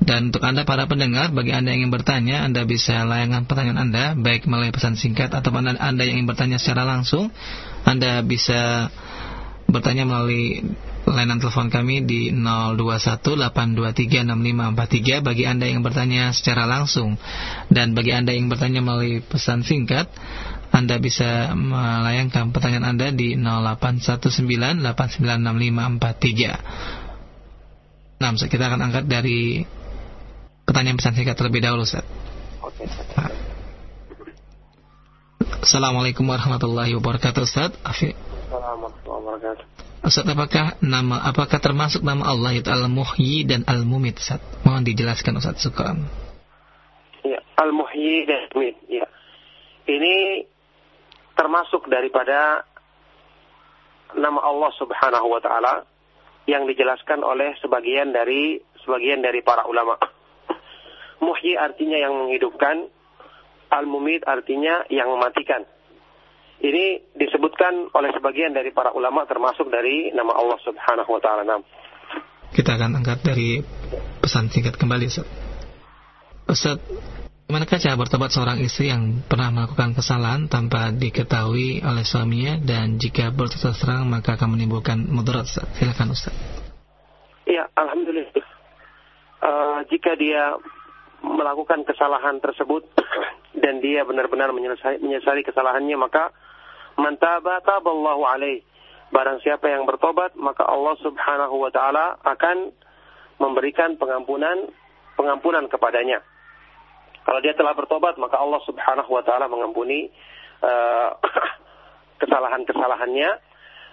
Dan untuk Anda para pendengar, bagi Anda yang ingin bertanya, Anda bisa layangan pertanyaan Anda, baik melalui pesan singkat atau Anda, anda yang ingin bertanya secara langsung, Anda bisa bertanya melalui layanan telepon kami di 0218236543 bagi Anda yang bertanya secara langsung. Dan bagi Anda yang bertanya melalui pesan singkat, anda bisa melayangkan pertanyaan Anda di 0819896543. Nah, kita akan angkat dari pertanyaan pesan singkat terlebih dahulu Ustaz. Oke. Nah. Assalamualaikum warahmatullahi wabarakatuh Ustaz. Afi. Assalamualaikum warahmatullahi wabarakatuh. Ustaz, apakah nama apakah termasuk nama Allah itu Al-Muhyi dan Al-Mumit Ustaz? Mohon dijelaskan Ustaz Sukran. Ya, Al-Muhyi dan Al-Mumit, ya. Ini termasuk daripada nama Allah Subhanahu wa taala yang dijelaskan oleh sebagian dari sebagian dari para ulama. Muhyi artinya yang menghidupkan, al-mumit artinya yang mematikan. Ini disebutkan oleh sebagian dari para ulama termasuk dari nama Allah Subhanahu wa taala. Kita akan angkat dari pesan singkat kembali, Ustaz. Ustaz, Manakah cara bertobat seorang istri yang pernah melakukan kesalahan tanpa diketahui oleh suaminya dan jika berterus terang maka akan menimbulkan mudarat? Silakan Ustaz. Ya, alhamdulillah. Uh, jika dia melakukan kesalahan tersebut *clears throat* dan dia benar-benar menyesali kesalahannya maka mantaba taballahu alaih. Barang siapa yang bertobat maka Allah Subhanahu wa taala akan memberikan pengampunan pengampunan kepadanya. Kalau dia telah bertobat maka Allah Subhanahu wa taala mengampuni uh, *clears throat* kesalahan-kesalahannya.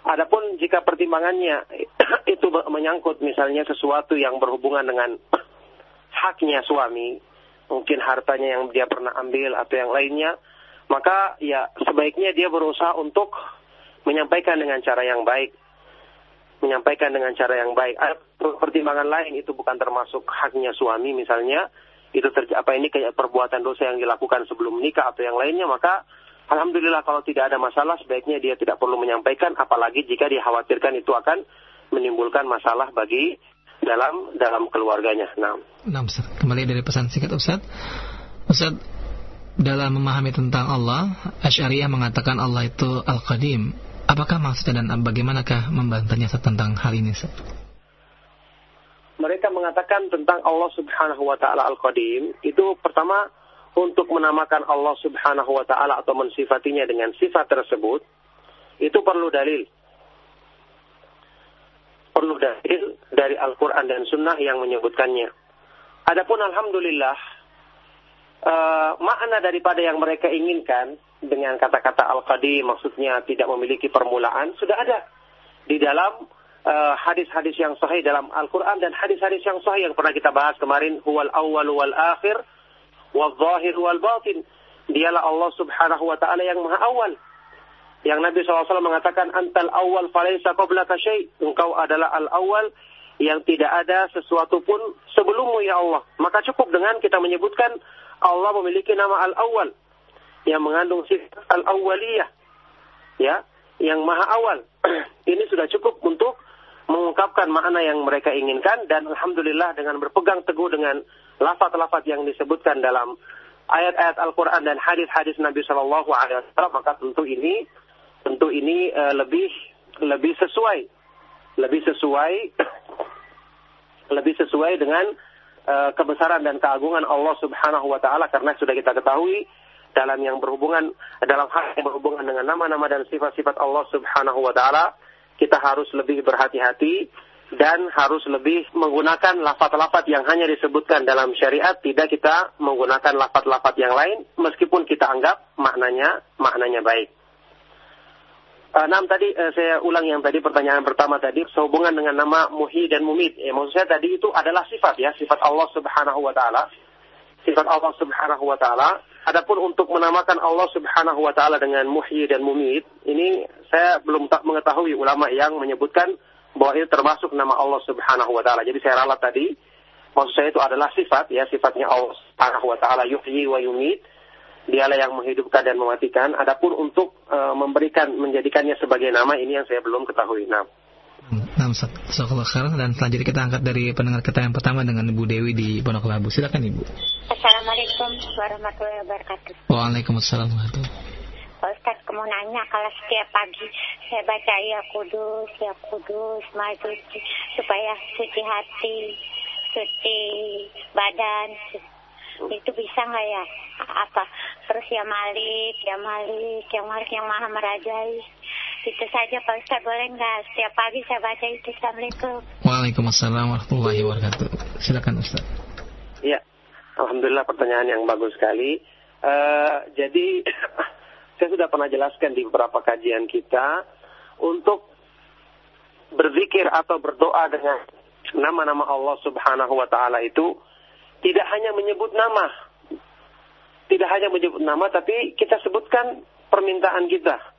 Adapun jika pertimbangannya *clears throat* itu menyangkut misalnya sesuatu yang berhubungan dengan haknya suami, mungkin hartanya yang dia pernah ambil atau yang lainnya, maka ya sebaiknya dia berusaha untuk menyampaikan dengan cara yang baik. Menyampaikan dengan cara yang baik. Ada pertimbangan lain itu bukan termasuk haknya suami misalnya, itu terjadi apa ini kayak perbuatan dosa yang dilakukan sebelum menikah atau yang lainnya, maka alhamdulillah kalau tidak ada masalah sebaiknya dia tidak perlu menyampaikan apalagi jika dikhawatirkan itu akan menimbulkan masalah bagi dalam dalam keluarganya. Nah, nah Ustaz. Kembali dari pesan singkat Ustaz. Ustaz, dalam memahami tentang Allah, Asy'ariyah mengatakan Allah itu Al-Qadim. Apakah maksudnya dan bagaimanakah membantahnya tentang hal ini? Mereka mengatakan tentang Allah Subhanahu wa taala Al-Qadim itu pertama untuk menamakan Allah Subhanahu wa taala atau mensifatinya dengan sifat tersebut itu perlu dalil. Perlu dalil dari Al-Qur'an dan Sunnah yang menyebutkannya. Adapun alhamdulillah uh, makna daripada yang mereka inginkan dengan kata-kata al-qadim maksudnya tidak memiliki permulaan sudah ada di dalam eh, hadis-hadis uh, yang sahih dalam Al-Qur'an dan hadis-hadis yang sahih yang pernah kita bahas kemarin huwal awwal wal akhir wal zahir wal batin. Dialah Allah Subhanahu wa taala yang maha awal. Yang Nabi SAW mengatakan antal awal falaysa qablaka syai. Engkau adalah al awal yang tidak ada sesuatu pun sebelummu ya Allah. Maka cukup dengan kita menyebutkan Allah memiliki nama al awal yang mengandung sifat al-awwaliyah ya yang maha awal. *clears throat* Ini sudah cukup untuk mengungkapkan makna yang mereka inginkan dan alhamdulillah dengan berpegang teguh dengan lafaz-lafaz yang disebutkan dalam ayat-ayat Al-Qur'an dan hadis-hadis Nabi Shallallahu alaihi wasallam maka tentu ini tentu ini uh, lebih lebih sesuai lebih sesuai *clears throat* lebih sesuai dengan uh, kebesaran dan keagungan Allah Subhanahu wa taala karena sudah kita ketahui dalam yang berhubungan dalam hal yang berhubungan dengan nama-nama dan sifat-sifat Allah Subhanahu wa taala, kita harus lebih berhati-hati dan harus lebih menggunakan lafat-lafat yang hanya disebutkan dalam syariat, tidak kita menggunakan lafat-lafat yang lain meskipun kita anggap maknanya maknanya baik. Uh, nah, tadi uh, saya ulang yang tadi pertanyaan pertama tadi sehubungan dengan nama Muhi dan Mumit. Ya, maksud saya tadi itu adalah sifat ya, sifat Allah Subhanahu wa taala. Sifat Allah Subhanahu wa taala Adapun untuk menamakan Allah Subhanahu wa taala dengan Muhyi dan Mumit, ini saya belum tak mengetahui ulama yang menyebutkan bahwa itu termasuk nama Allah Subhanahu wa taala. Jadi saya ralat tadi, maksud saya itu adalah sifat ya, sifatnya Allah Subhanahu wa taala yuhyi wa yumit. Dialah yang menghidupkan dan mematikan. Adapun untuk uh, memberikan menjadikannya sebagai nama ini yang saya belum ketahui. Nah. Nah, dan selanjutnya kita angkat dari pendengar kita yang pertama dengan Ibu Dewi di Pondok Labu. Silakan Ibu. Assalamualaikum warahmatullahi wabarakatuh. Waalaikumsalam warahmatullahi Pak Ustaz, mau nanya kalau setiap pagi saya baca ya kudus, ya kudus, maju supaya suci hati, suci badan, itu bisa nggak ya? Apa? Terus ya Malik, ya Malik, ya Malik yang maha merajai itu saja Pak Ustaz, boleh nggak? Setiap pagi saya baca itu. Assalamualaikum. Waalaikumsalam warahmatullahi wabarakatuh. Silakan Ustaz. Iya, Alhamdulillah pertanyaan yang bagus sekali. Uh, jadi *clears throat* saya sudah pernah jelaskan di beberapa kajian kita untuk berzikir atau berdoa dengan nama-nama Allah Subhanahu wa taala itu tidak hanya menyebut nama. Tidak hanya menyebut nama tapi kita sebutkan permintaan kita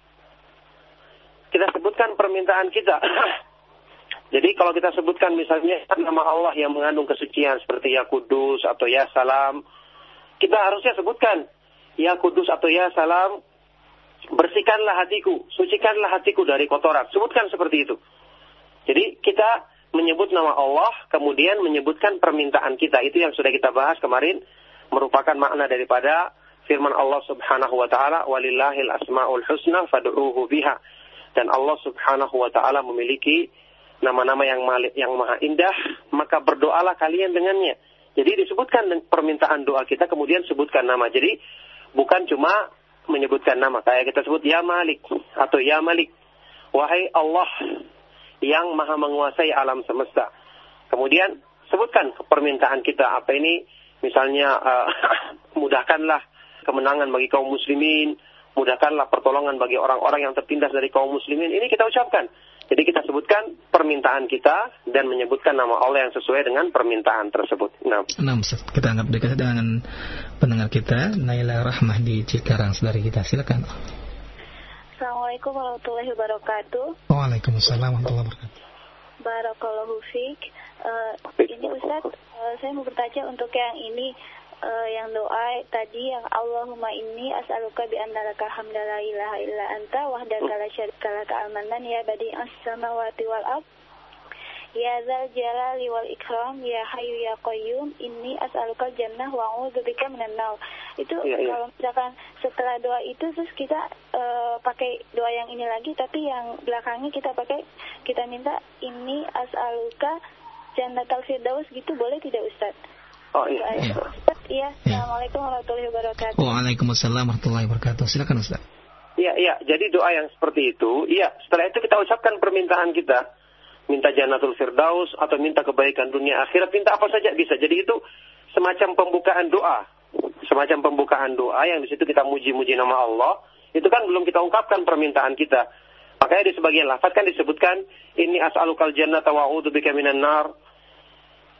kita sebutkan permintaan kita. *clears throat* Jadi kalau kita sebutkan misalnya nama Allah yang mengandung kesucian seperti Ya Kudus atau Ya Salam, kita harusnya sebutkan Ya Kudus atau Ya Salam, bersihkanlah hatiku, sucikanlah hatiku dari kotoran. Sebutkan seperti itu. Jadi kita menyebut nama Allah, kemudian menyebutkan permintaan kita. Itu yang sudah kita bahas kemarin, merupakan makna daripada firman Allah Subhanahu wa taala, "Walillahil asmaul husna fad'uuhu biha." dan Allah Subhanahu wa taala memiliki nama-nama yang yang maha indah, maka berdoalah kalian dengannya. Jadi disebutkan permintaan doa kita kemudian sebutkan nama. Jadi bukan cuma menyebutkan nama kayak kita sebut ya Malik atau ya Malik. Wahai Allah yang maha menguasai alam semesta. Kemudian sebutkan permintaan kita apa ini misalnya uh, *coughs* mudahkanlah kemenangan bagi kaum muslimin, mudahkanlah pertolongan bagi orang-orang yang tertindas dari kaum muslimin. Ini kita ucapkan. Jadi kita sebutkan permintaan kita dan menyebutkan nama Allah yang sesuai dengan permintaan tersebut. Nah, nah kita anggap dekat dengan pendengar kita, Naila Rahmah di Cikarang, saudari kita. Silakan. Assalamualaikum warahmatullahi wabarakatuh. Waalaikumsalam warahmatullahi wabarakatuh. Barakallahu fiik. Uh, ini Ustaz, uh, saya mau bertanya untuk yang ini uh, yang doa tadi yang Allahumma inni as'aluka bi annaka hamdala ilaha illa anta wahdaka la syarika laka amanan ya badi as-samawati wal ard Ya zal jalali wal ikram ya hayu ya qayyum inni as'aluka jannah wa a'udzubika minan nar. Itu ya, ya. kalau misalkan setelah doa itu terus kita uh, pakai doa yang ini lagi tapi yang belakangnya kita pakai kita minta ini as'aluka jannatul firdaus gitu boleh tidak Ustaz? Oh iya. Iya. iya. Assalamualaikum warahmatullahi wabarakatuh. Waalaikumsalam warahmatullahi wabarakatuh. Silakan Ustaz. Iya, iya. Jadi doa yang seperti itu, iya. Setelah itu kita ucapkan permintaan kita. Minta Jannatul Firdaus atau minta kebaikan dunia akhirat, minta apa saja bisa. Jadi itu semacam pembukaan doa. Semacam pembukaan doa yang di situ kita muji-muji nama Allah. Itu kan belum kita ungkapkan permintaan kita. Makanya di sebagian lafaz kan disebutkan ini as'alukal jannata wa bika minan nar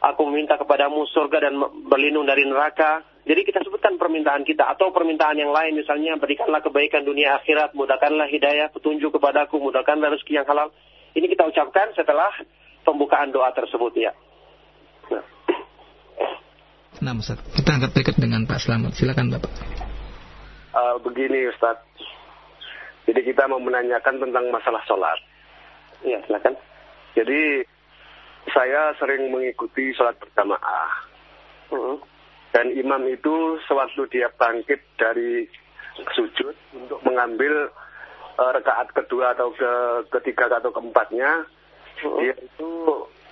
aku meminta kepadamu surga dan berlindung dari neraka. Jadi kita sebutkan permintaan kita atau permintaan yang lain misalnya berikanlah kebaikan dunia akhirat, mudahkanlah hidayah, petunjuk kepadaku, mudahkanlah rezeki yang halal. Ini kita ucapkan setelah pembukaan doa tersebut ya. Nah, nah Ustaz, kita angkat berikut dengan Pak Selamat. Silakan Bapak. Uh, begini Ustaz. Jadi kita mau menanyakan tentang masalah sholat. Iya, silakan. Jadi saya sering mengikuti sholat berjamaah. Uh, dan imam itu sewaktu dia bangkit dari sujud untuk mengambil uh, rekaat kedua atau ke ketiga atau keempatnya, uh, dia itu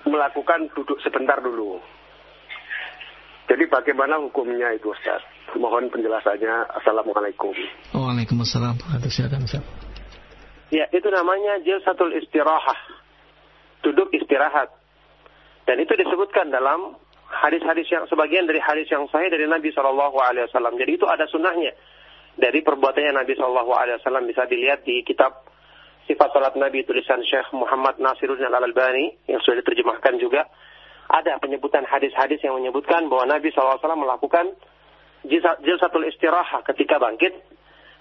melakukan duduk sebentar dulu. Jadi bagaimana hukumnya itu Ustaz? Mohon penjelasannya. Assalamualaikum. Waalaikumsalam. Silakan Ustaz. Ya, itu namanya jilsatul istirahah. Duduk istirahat. Dan itu disebutkan dalam hadis-hadis yang sebagian dari hadis yang sahih dari Nabi Shallallahu Alaihi Wasallam. Jadi itu ada sunnahnya dari perbuatannya Nabi Shallallahu Alaihi Wasallam bisa dilihat di kitab sifat salat Nabi tulisan Syekh Muhammad Nasiruddin Al Albani yang sudah diterjemahkan juga ada penyebutan hadis-hadis yang menyebutkan bahwa Nabi SAW melakukan jilsatul istirahah ketika bangkit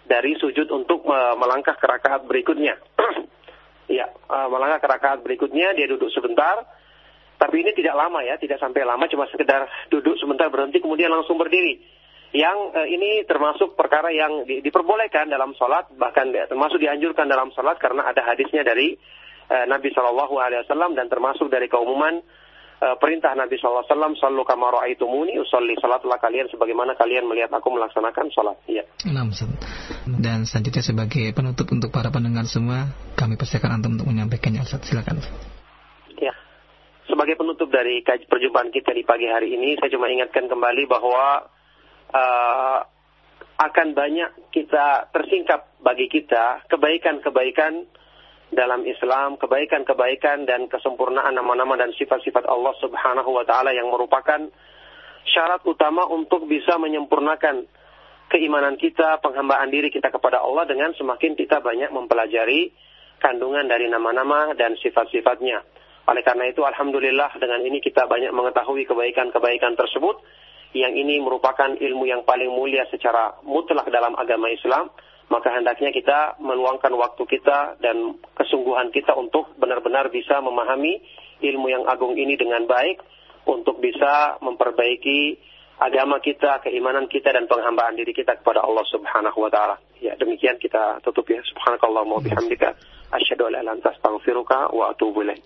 dari sujud untuk melangkah ke rakaat berikutnya. *clears throat* ya, eh, melangkah ke rakaat berikutnya dia duduk sebentar tapi ini tidak lama ya, tidak sampai lama, cuma sekedar duduk sebentar berhenti kemudian langsung berdiri. Yang eh, ini termasuk perkara yang di, diperbolehkan dalam sholat, bahkan termasuk dianjurkan dalam sholat karena ada hadisnya dari eh, Nabi Shallallahu Alaihi Wasallam dan termasuk dari keumuman eh, perintah Nabi Shallallahu Alaihi Wasallam, "Sallu kama ra'aitumuni usolli." Salatlah kalian sebagaimana kalian melihat aku melaksanakan sholat. Iya. Dan selanjutnya sebagai penutup untuk para pendengar semua, kami persilakan antum untuk menyampaikannya. Silakan sebagai penutup dari perjumpaan kita di pagi hari ini, saya cuma ingatkan kembali bahwa uh, akan banyak kita tersingkap bagi kita kebaikan-kebaikan dalam Islam, kebaikan-kebaikan dan kesempurnaan nama-nama dan sifat-sifat Allah Subhanahu wa taala yang merupakan syarat utama untuk bisa menyempurnakan keimanan kita, penghambaan diri kita kepada Allah dengan semakin kita banyak mempelajari kandungan dari nama-nama dan sifat-sifatnya. Oleh karena itu, Alhamdulillah dengan ini kita banyak mengetahui kebaikan-kebaikan tersebut, yang ini merupakan ilmu yang paling mulia secara mutlak dalam agama Islam, maka hendaknya kita meluangkan waktu kita dan kesungguhan kita untuk benar-benar bisa memahami ilmu yang agung ini dengan baik, untuk bisa memperbaiki agama kita, keimanan kita dan penghambaan diri kita kepada Allah Subhanahu wa taala. Ya, demikian kita tutup ya. Subhanakallah wa bihamdika asyhadu an la ilaha illa anta astaghfiruka wa atubu ilaik.